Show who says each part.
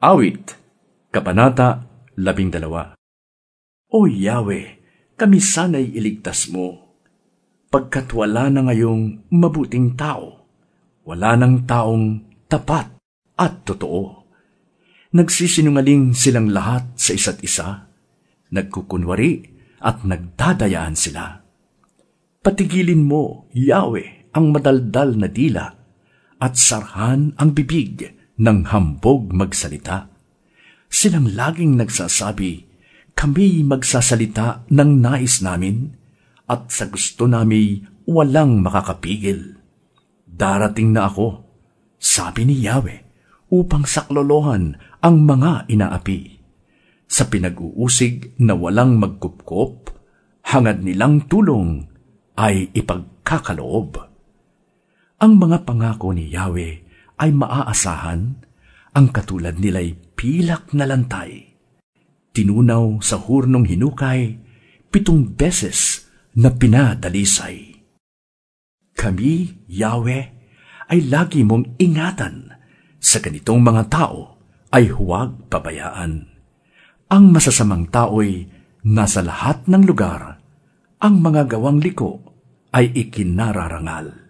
Speaker 1: Awit, Kabanata 12 O Yahweh, kami sana'y iligtas mo. Pagkat wala na ngayong mabuting tao, wala nang taong tapat at totoo. Nagsisinungaling silang lahat sa isa't isa, nagkukunwari at nagdadayaan sila. Patigilin mo, Yahweh, ang madaldal na dila at sarhan ang bibig ng hambog magsalita. Silang laging nagsasabi, kami magsasalita ng nais namin at sa gusto nami walang makakapigil. Darating na ako, sabi ni Yahweh, upang saklolohan ang mga inaapi. Sa pinag-uusig na walang magkupkop, hangad nilang tulong ay ipagkakaloob. Ang mga pangako ni Yahweh ay maaasahan, ang katulad nila'y pilak na lantay. Tinunaw sa hurnong hinukay, pitong beses na pinadalisay. Kami, Yahweh, ay lagi mong ingatan. Sa ganitong mga tao ay huwag pabayaan. Ang masasamang tao'y nasa lahat ng lugar, ang mga gawang liko ay ikinararangal